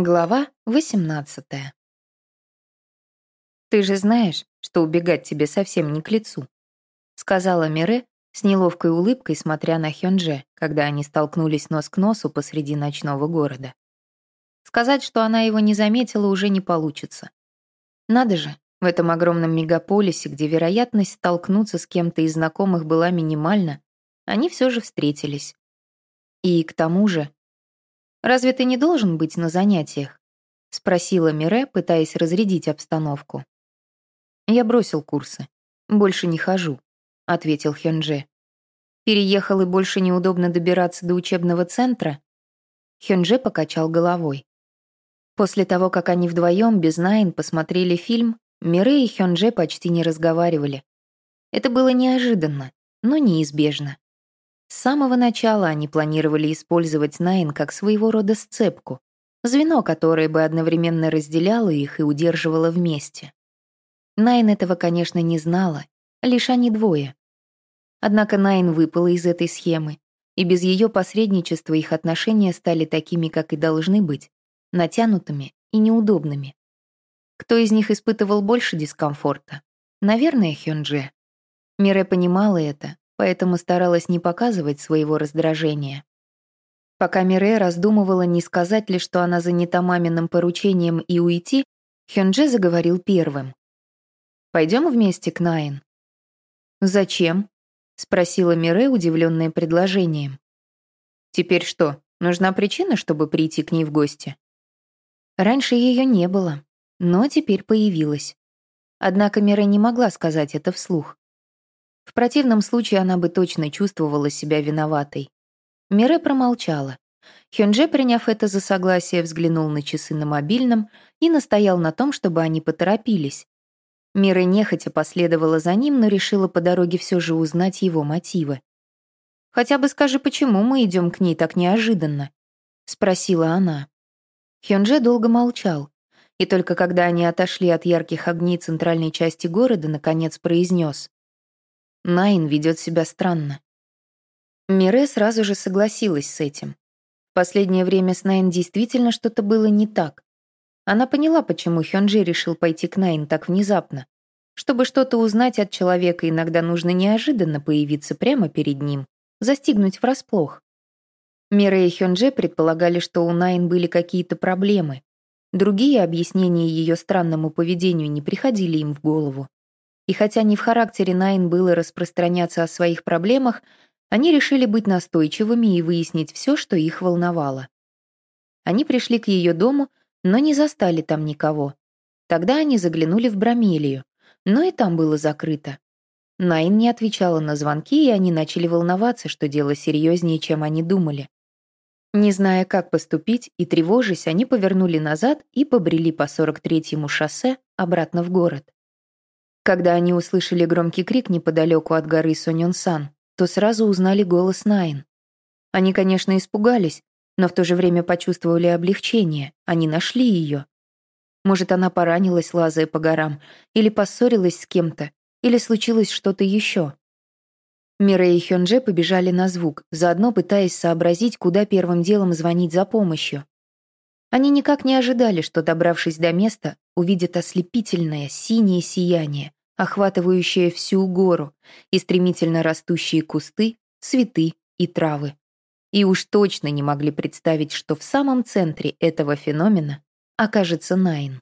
Глава 18 «Ты же знаешь, что убегать тебе совсем не к лицу», сказала Мире с неловкой улыбкой, смотря на Хёнже, когда они столкнулись нос к носу посреди ночного города. Сказать, что она его не заметила, уже не получится. Надо же, в этом огромном мегаполисе, где вероятность столкнуться с кем-то из знакомых была минимальна, они все же встретились. И к тому же «Разве ты не должен быть на занятиях?» — спросила Мире, пытаясь разрядить обстановку. «Я бросил курсы. Больше не хожу», — ответил Хёнже. «Переехал и больше неудобно добираться до учебного центра?» Хёнже покачал головой. После того, как они вдвоем без Найн посмотрели фильм, Мире и Хёнже почти не разговаривали. Это было неожиданно, но неизбежно. С самого начала они планировали использовать Найн как своего рода сцепку, звено, которое бы одновременно разделяло их и удерживало вместе. Найн этого, конечно, не знала, лишь они двое. Однако Найн выпала из этой схемы, и без ее посредничества их отношения стали такими, как и должны быть, натянутыми и неудобными. Кто из них испытывал больше дискомфорта? Наверное, Хёнже. Мире понимала это, поэтому старалась не показывать своего раздражения. Пока Мире раздумывала, не сказать ли, что она занята маминым поручением и уйти, Хёнже заговорил первым. «Пойдем вместе к Найн». «Зачем?» — спросила Мире, удивленная предложением. «Теперь что, нужна причина, чтобы прийти к ней в гости?» Раньше ее не было, но теперь появилась. Однако Мире не могла сказать это вслух. В противном случае она бы точно чувствовала себя виноватой. Мире промолчала. Хёнже, приняв это за согласие, взглянул на часы на мобильном и настоял на том, чтобы они поторопились. Мира нехотя последовала за ним, но решила по дороге все же узнать его мотивы. «Хотя бы скажи, почему мы идем к ней так неожиданно?» — спросила она. Хёнджи долго молчал, и только когда они отошли от ярких огней центральной части города, наконец произнес. Найн ведет себя странно. Мире сразу же согласилась с этим. В последнее время с Найн действительно что-то было не так. Она поняла, почему Хёнджи решил пойти к Найн так внезапно. Чтобы что-то узнать от человека, иногда нужно неожиданно появиться прямо перед ним, застигнуть врасплох. Мире и Хёнже предполагали, что у Найн были какие-то проблемы. Другие объяснения ее странному поведению не приходили им в голову. И хотя не в характере Найн было распространяться о своих проблемах, они решили быть настойчивыми и выяснить все, что их волновало. Они пришли к ее дому, но не застали там никого. Тогда они заглянули в Брамелию, но и там было закрыто. Найн не отвечала на звонки, и они начали волноваться, что дело серьезнее, чем они думали. Не зная, как поступить и тревожась, они повернули назад и побрели по 43-му шоссе обратно в город. Когда они услышали громкий крик неподалеку от горы Соньон-сан, то сразу узнали голос Найн. Они, конечно, испугались, но в то же время почувствовали облегчение, они нашли ее. Может, она поранилась, лазая по горам, или поссорилась с кем-то, или случилось что-то еще. Мире и Хёнже побежали на звук, заодно пытаясь сообразить, куда первым делом звонить за помощью. Они никак не ожидали, что, добравшись до места, увидят ослепительное синее сияние, охватывающая всю гору, и стремительно растущие кусты, цветы и травы. И уж точно не могли представить, что в самом центре этого феномена окажется Найн.